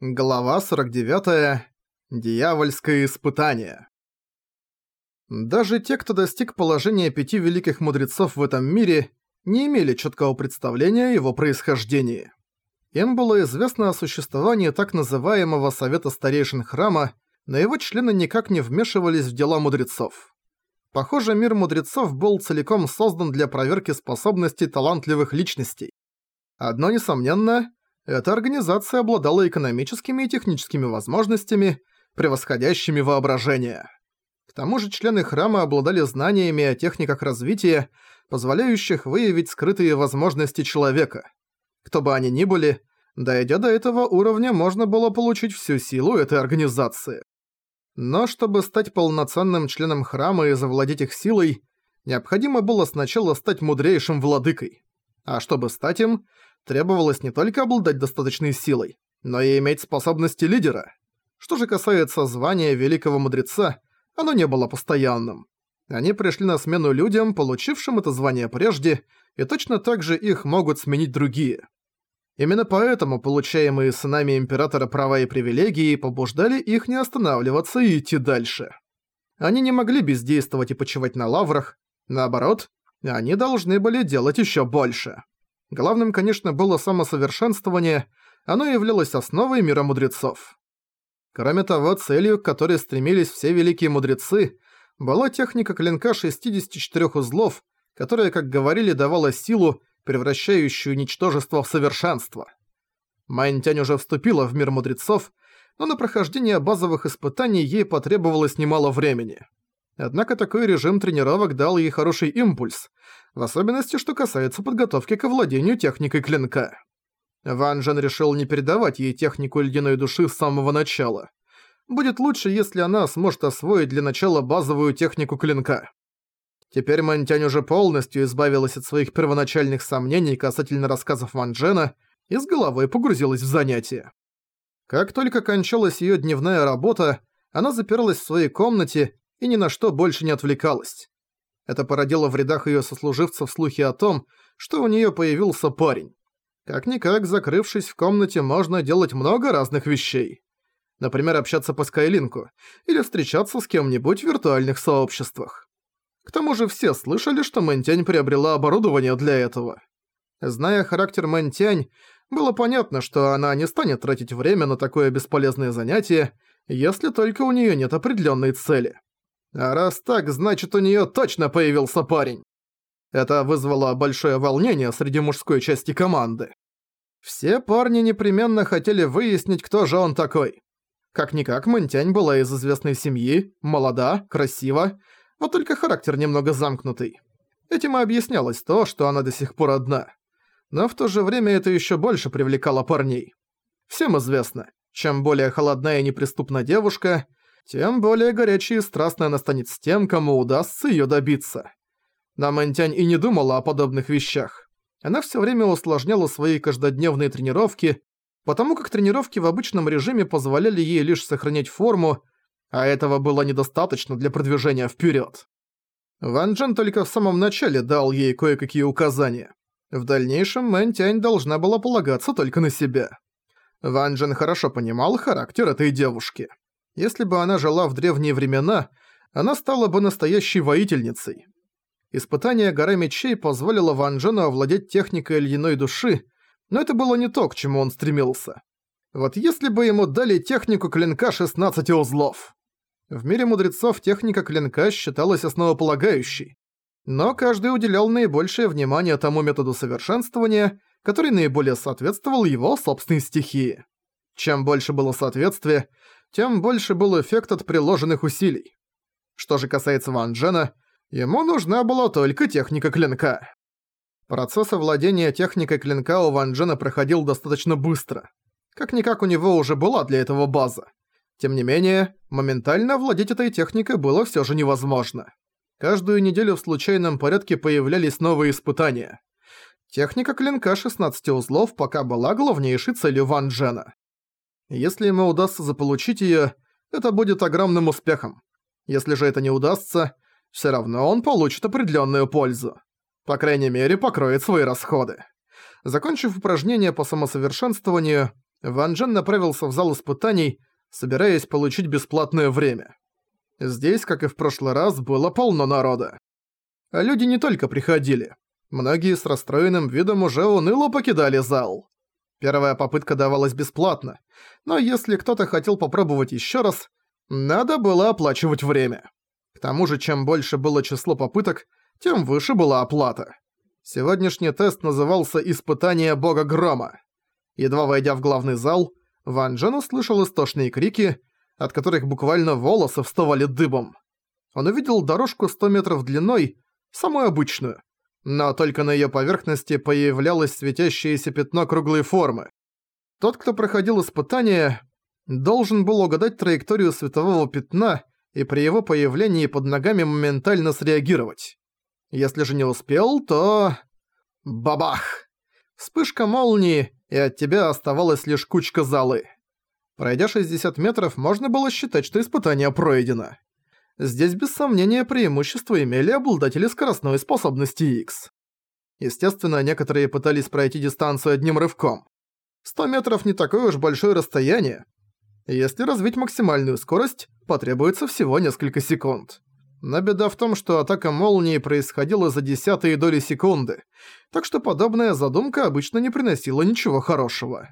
Глава 49. Дьявольское испытание. Даже те, кто достиг положения пяти великих мудрецов в этом мире, не имели четкого представления о его происхождении. Им было известно о существовании так называемого Совета Старейшин Храма, но его члены никак не вмешивались в дела мудрецов. Похоже, мир мудрецов был целиком создан для проверки способностей талантливых личностей. Одно несомненно, эта организация обладала экономическими и техническими возможностями, превосходящими воображение. К тому же члены храма обладали знаниями о техниках развития, позволяющих выявить скрытые возможности человека. Кто бы они ни были, дойдя до этого уровня, можно было получить всю силу этой организации. Но чтобы стать полноценным членом храма и завладеть их силой, необходимо было сначала стать мудрейшим владыкой. А чтобы стать им, требовалось не только обладать достаточной силой, но и иметь способности лидера. Что же касается звания великого мудреца, оно не было постоянным. Они пришли на смену людям, получившим это звание прежде, и точно так же их могут сменить другие. Именно поэтому получаемые сынами императора права и привилегии побуждали их не останавливаться и идти дальше. Они не могли бездействовать и почивать на лаврах, наоборот, они должны были делать еще больше. Главным, конечно, было самосовершенствование, оно являлось основой мира мудрецов. Кроме того, целью, к которой стремились все великие мудрецы, была техника клинка 64 узлов, которая, как говорили, давала силу, превращающую ничтожество в совершенство. Майнтянь уже вступила в мир мудрецов, но на прохождение базовых испытаний ей потребовалось немало времени. Однако такой режим тренировок дал ей хороший импульс, в особенности что касается подготовки к овладению техникой клинка. Ван Джен решил не передавать ей технику ледяной души с самого начала. Будет лучше, если она сможет освоить для начала базовую технику клинка. Теперь Мантянь уже полностью избавилась от своих первоначальных сомнений касательно рассказов Ван Джена и с головой погрузилась в занятия. Как только кончалась её дневная работа, она заперлась в своей комнате и ни на что больше не отвлекалась. Это породило в рядах её сослуживцев слухи о том, что у неё появился парень. Как-никак, закрывшись в комнате, можно делать много разных вещей. Например, общаться по Скайлинку или встречаться с кем-нибудь в виртуальных сообществах. К тому же все слышали, что Мэнтянь приобрела оборудование для этого. Зная характер Мэнтянь, было понятно, что она не станет тратить время на такое бесполезное занятие, если только у неё нет определённой цели. А раз так, значит у неё точно появился парень. Это вызвало большое волнение среди мужской части команды. Все парни непременно хотели выяснить, кто же он такой. Как-никак Мэнтянь была из известной семьи, молода, красива, вот только характер немного замкнутый. Этим и объяснялось то, что она до сих пор одна. Но в то же время это ещё больше привлекало парней. Всем известно, чем более холодная и неприступна девушка, тем более горячей и страстной она станет с тем, кому удастся её добиться. Но Мэнтянь и не думала о подобных вещах. Она всё время усложняла свои каждодневные тренировки, потому как тренировки в обычном режиме позволяли ей лишь сохранять форму, а этого было недостаточно для продвижения вперёд. Ван Джен только в самом начале дал ей кое-какие указания. В дальнейшем Мэн Тянь должна была полагаться только на себя. Ван Джен хорошо понимал характер этой девушки. Если бы она жила в древние времена, она стала бы настоящей воительницей. Испытание горы мечей позволило Ван Джену овладеть техникой ледяной души, но это было не то, к чему он стремился. Вот если бы ему дали технику клинка 16 узлов. В мире мудрецов техника клинка считалась основополагающей, но каждый уделял наибольшее внимание тому методу совершенствования, который наиболее соответствовал его собственной стихии. Чем больше было соответствия, тем больше был эффект от приложенных усилий. Что же касается Ван Джена, ему нужна была только техника клинка. Процесс овладения техникой клинка у Ван Джена проходил достаточно быстро. Как-никак у него уже была для этого база. Тем не менее, моментально овладеть этой техникой было всё же невозможно. Каждую неделю в случайном порядке появлялись новые испытания. Техника клинка 16 узлов пока была главнейшей целью Ван Джена. Если ему удастся заполучить её, это будет огромным успехом. Если же это не удастся, всё равно он получит определённую пользу. По крайней мере, покроет свои расходы. Закончив упражнение по самосовершенствованию, Ван Джен направился в зал испытаний, собираясь получить бесплатное время. Здесь, как и в прошлый раз, было полно народа. Люди не только приходили. Многие с расстроенным видом уже уныло покидали зал. Первая попытка давалась бесплатно, но если кто-то хотел попробовать еще раз, надо было оплачивать время. К тому же, чем больше было число попыток, тем выше была оплата. Сегодняшний тест назывался «Испытание Бога Грома». Едва войдя в главный зал, Ван Джен услышал истошные крики, от которых буквально волосы вставали дыбом. Он увидел дорожку 100 метров длиной, самую обычную, но только на её поверхности появлялось светящееся пятно круглой формы. Тот, кто проходил испытание, должен был угадать траекторию светового пятна и при его появлении под ногами моментально среагировать. Если же не успел, то... Бабах! Вспышка молнии, и от тебя оставалась лишь кучка залы. Пройдя 60 метров, можно было считать, что испытание пройдено. Здесь без сомнения преимущество имели обладатели скоростной способности X. Естественно, некоторые пытались пройти дистанцию одним рывком. 100 метров не такое уж большое расстояние. Если развить максимальную скорость, потребуется всего несколько секунд. Но беда в том, что атака молнии происходила за десятые доли секунды, так что подобная задумка обычно не приносила ничего хорошего.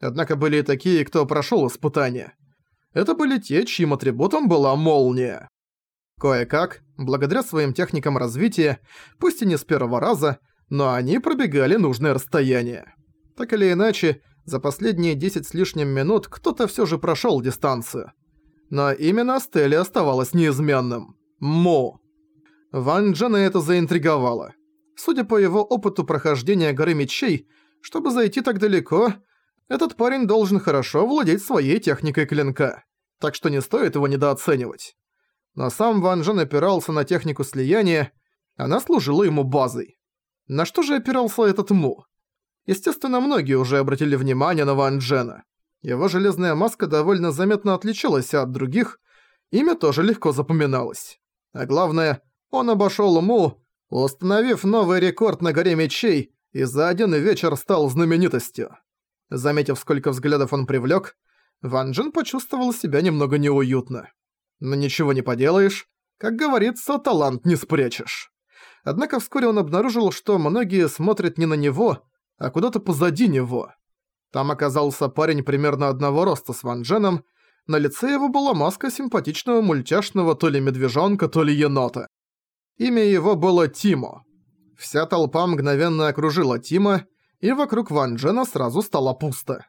Однако были и такие, кто прошёл испытание. Это были те, чьим атрибутом была молния. Кое-как, благодаря своим техникам развития, пусть и не с первого раза, но они пробегали нужное расстояние. Так или иначе, за последние 10 с лишним минут кто-то всё же прошёл дистанцию. Но именно Стелли оставалось неизменным. Мо. Ван Джена это заинтриговало. Судя по его опыту прохождения горы мечей, чтобы зайти так далеко, этот парень должен хорошо владеть своей техникой клинка. Так что не стоит его недооценивать. Но сам Ван Джен опирался на технику слияния, она служила ему базой. На что же опирался этот Му? Естественно, многие уже обратили внимание на Ван Джена. Его железная маска довольно заметно отличалась от других, имя тоже легко запоминалось. А главное, он обошёл Му, установив новый рекорд на горе мечей и за один вечер стал знаменитостью. Заметив, сколько взглядов он привлёк, Ван Джин почувствовал себя немного неуютно. Но ничего не поделаешь, как говорится, талант не спрячешь. Однако вскоре он обнаружил, что многие смотрят не на него, а куда-то позади него. Там оказался парень примерно одного роста с Ван Дженом, на лице его была маска симпатичного мультяшного то ли медвежонка, то ли енота. Имя его было Тимо. Вся толпа мгновенно окружила Тима, и вокруг Ван Джена сразу стало пусто.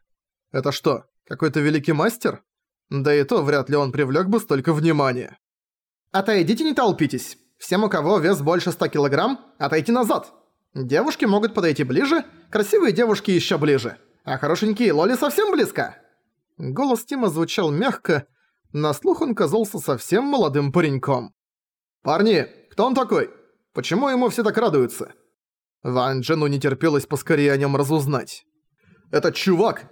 Это что, какой-то великий мастер? Да и то вряд ли он привлёк бы столько внимания. «Отойдите, не толпитесь. Всем, у кого вес больше 100 килограмм, отойти назад. Девушки могут подойти ближе, красивые девушки ещё ближе, а хорошенькие лоли совсем близко». Голос Тима звучал мягко, на слух он казался совсем молодым пареньком. «Парни, кто он такой? Почему ему все так радуются?» Ван Джену не терпелось поскорее о нем разузнать. «Этот чувак!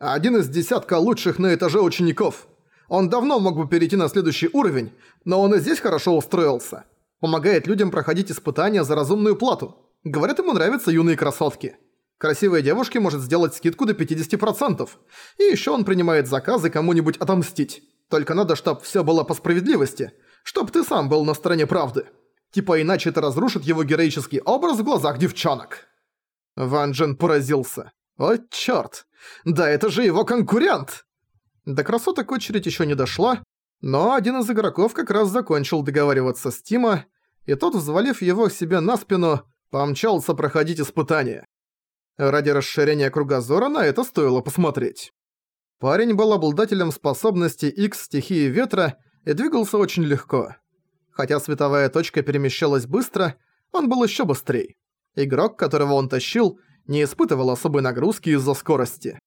Один из десятка лучших на этаже учеников. Он давно мог бы перейти на следующий уровень, но он и здесь хорошо устроился. Помогает людям проходить испытания за разумную плату. Говорят, ему нравятся юные красотки. Красивой девушке может сделать скидку до 50%. И еще он принимает заказы кому-нибудь отомстить. Только надо, чтоб все было по справедливости. Чтоб ты сам был на стороне правды. Типа иначе это разрушит его героический образ в глазах девчонок. Ван Джен поразился. О, чёрт! Да это же его конкурент! До красоток очередь еще не дошла, но один из игроков как раз закончил договариваться с Тима, и тот, взвалив его себе на спину, помчался проходить испытание. Ради расширения кругозора на это стоило посмотреть. Парень был обладателем способности X стихии ветра и двигался очень легко. Хотя световая точка перемещалась быстро, он был еще быстрее. Игрок, которого он тащил, не испытывал особой нагрузки из-за скорости.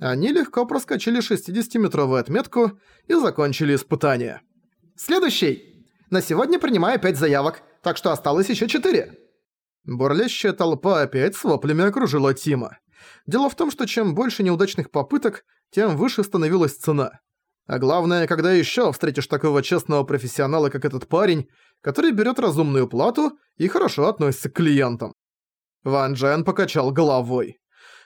Они легко проскочили 60-метровую отметку и закончили испытание. «Следующий! На сегодня принимаю 5 заявок, так что осталось еще 4. Бурлящая толпа опять с воплями окружила Тима. Дело в том, что чем больше неудачных попыток, тем выше становилась цена. А главное, когда ещё встретишь такого честного профессионала, как этот парень, который берёт разумную плату и хорошо относится к клиентам. Ван Джен покачал головой.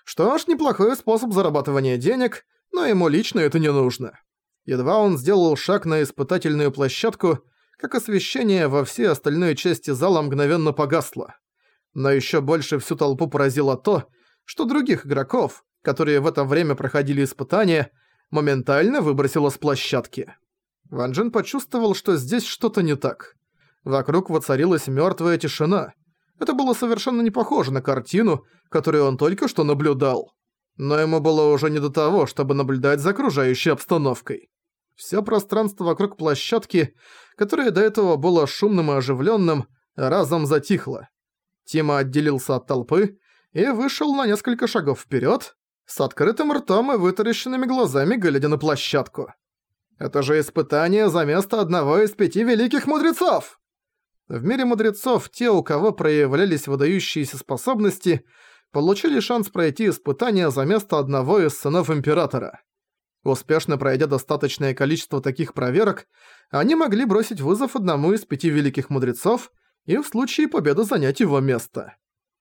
Что ж, неплохой способ зарабатывания денег, но ему лично это не нужно. Едва он сделал шаг на испытательную площадку, как освещение во всей остальной части зала мгновенно погасло. Но ещё больше всю толпу поразило то, что других игроков, которые в это время проходили испытания, моментально выбросило с площадки. Ван Джен почувствовал, что здесь что-то не так. Вокруг воцарилась мёртвая тишина. Это было совершенно не похоже на картину, которую он только что наблюдал. Но ему было уже не до того, чтобы наблюдать за окружающей обстановкой. Всё пространство вокруг площадки, которое до этого было шумным и оживлённым, разом затихло. Тима отделился от толпы и вышел на несколько шагов вперёд, с открытым ртом и вытаращенными глазами, глядя на площадку. «Это же испытание за место одного из пяти великих мудрецов!» В мире мудрецов те, у кого проявлялись выдающиеся способности, получили шанс пройти испытание за место одного из сынов Императора. Успешно пройдя достаточное количество таких проверок, они могли бросить вызов одному из пяти великих мудрецов и в случае победы занять его место.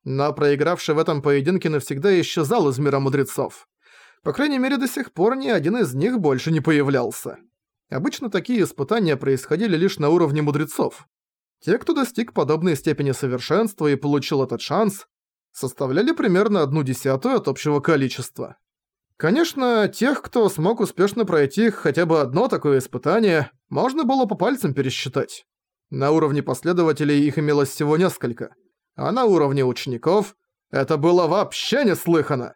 Но проигравший в этом поединке навсегда исчезал из мира мудрецов. По крайней мере, до сих пор ни один из них больше не появлялся. Обычно такие испытания происходили лишь на уровне мудрецов. Те, кто достиг подобной степени совершенства и получил этот шанс, составляли примерно одну десятую от общего количества. Конечно, тех, кто смог успешно пройти хотя бы одно такое испытание, можно было по пальцам пересчитать. На уровне последователей их имелось всего несколько, а на уровне учеников это было вообще неслыханно.